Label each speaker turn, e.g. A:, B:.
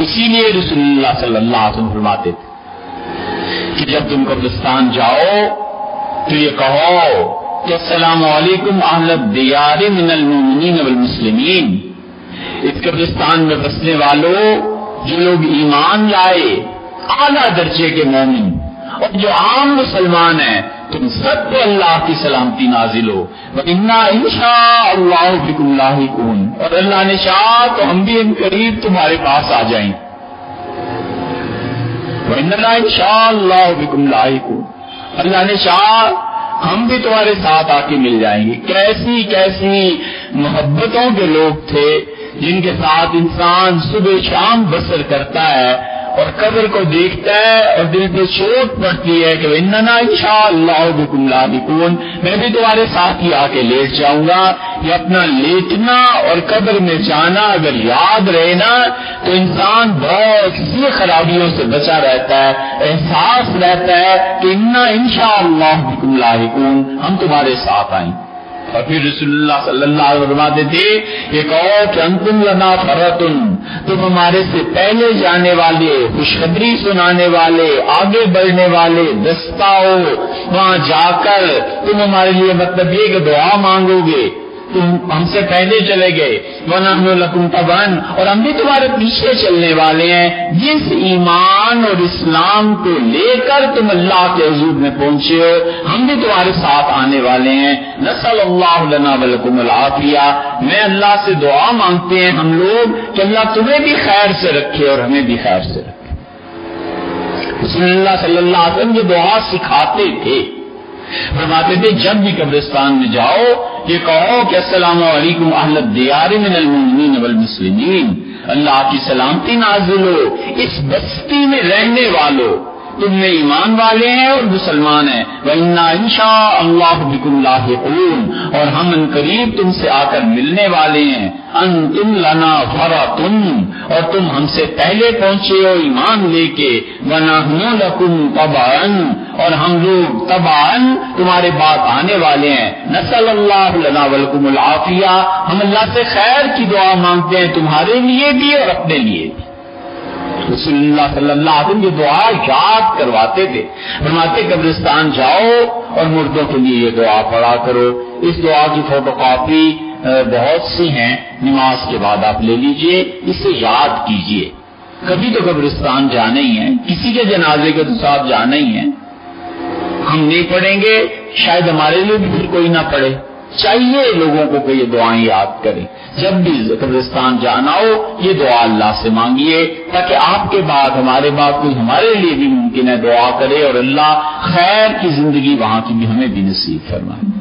A: اسی لیے رسول اللہ صلی اللہ علیہ وسلم فرماتے تھے کہ جب تم قبرستان جاؤ تو یہ کہو کہ السلام علیکم اہل دیار من المؤمنین والمسلمین۔ اس قبرستان میں بسنے والوں جو لوگ ایمان لائے اعلیٰ درجے کے مومن۔ اور جو عام مسلمان ہیں، تم سب پہ اللہ کی سلامتی نازل ہو۔ ان شاء اللہ بکم اللہ کون اور اللہ نے چاہ تو ہم بھی ان قریب تمہارے پاس آ جائیں۔ ان شاء اللہ بکم اللہ کون اللہ نے چاہ ہم بھی تمہارے ساتھ آ کے مل جائیں گے۔ کیسی کیسی محبتوں کے لوگ تھے، جن کے ساتھ انسان صبح شام بسر کرتا ہے۔ اور قبر کو دیکھتا ہے اور دل پہ چوٹ پڑتی ہے کہ اننا ان شاء اللہ بکم لابکون، میں بھی تمہارے ساتھ ہی آ کے لیٹ جاؤں گا، یہ اپنا لیٹنا اور قبر میں جانا اگر یاد رہے نا تو انسان بہت سی خرابیوں سے بچا رہتا ہے، احساس رہتا ہے کہ انا ان شاء اللہ بکم لاحکون ہم تمہارے ساتھ آئیں۔ اور پھر رسول اللہ صلی اللہ علیہ فرماتے تھے، ایک اور کہ انتم لنا فرتن، تم ہمارے سے پہلے جانے والے، خوشخبری سنانے والے، آگے بڑھنے والے دستہ ہو وہاں جا کر تم ہمارے لیے مطلب یہ کہ دعا مانگو گے۔ ہم سے پہلے چلے گئے لکم تبن اور ہم بھی تمہارے پیچھے چلنے والے ہیں۔ جس ایمان اور اسلام کو لے کر تم اللہ کے حضور میں پہنچے ہو، ہم بھی تمہارے ساتھ آنے والے ہیں۔ نسل اللہ لنا ولکم العافیہ میں اللہ سے دعا مانگتے ہیں ہم لوگ کہ اللہ تمہیں بھی خیر سے رکھے اور ہمیں بھی خیر سے رکھے۔ رسول اللہ صلی اللہ علیہ وسلم یہ دعا سکھاتے تھے۔ فرماتے تھے، جب بھی قبرستان میں جاؤ، یہ کہو کہ السلام علیکم اہل دیار من المؤمنین والمسلمین۔ اللہ کی سلامتی نازل ہو، اس بستی میں رہنے والوں تم میں ایمان والے ہیں اور مسلمان ہیں۔ ان شاء اللہ بکم اللہ اور ہم ان قریب تم سے آ کر ملنے والے ہیں۔ ان تم لنا فرا تم اور تم ہم سے پہلے پہنچے ہو ایمان لے کے۔ بنا لکم تبان اور ہم لوگ تبان تمہارے بعد آنے والے ہیں۔ نسل اللہ لنا ولکم العافیہ ہم اللہ سے خیر کی دعا مانگتے ہیں تمہارے لیے بھی اور اپنے لیے بھی۔ رسول اللہ صلی اللہ علیہ وسلم یہ دعا یاد کرواتے تھے۔ فرماتے قبرستان جاؤ اور مردوں کے لیے یہ دعا پڑھا کرو۔ اس دعا کی فوٹو کاپی بہت سی ہیں۔ نماز کے بعد آپ لے لیجیے، اسے یاد کیجیے۔ کبھی تو قبرستان جانا ہی ہے، کسی کے جنازے کے تو ساتھ جانا ہی ہے۔ ہم نہیں پڑھیں گے، شاید ہمارے لیے بھی پھر کوئی نہ پڑھے۔ چاہیے لوگوں کو کہ یہ دعائیں یاد کریں۔ جب بھی قبرستان جانا ہو، یہ دعا اللہ سے مانگیے تاکہ آپ کے بعد ہمارے بعد کوئی ہمارے لیے بھی ممکن ہے دعا کرے اور اللہ خیر کی زندگی وہاں کی بھی ہمیں بھی نصیب فرمائے۔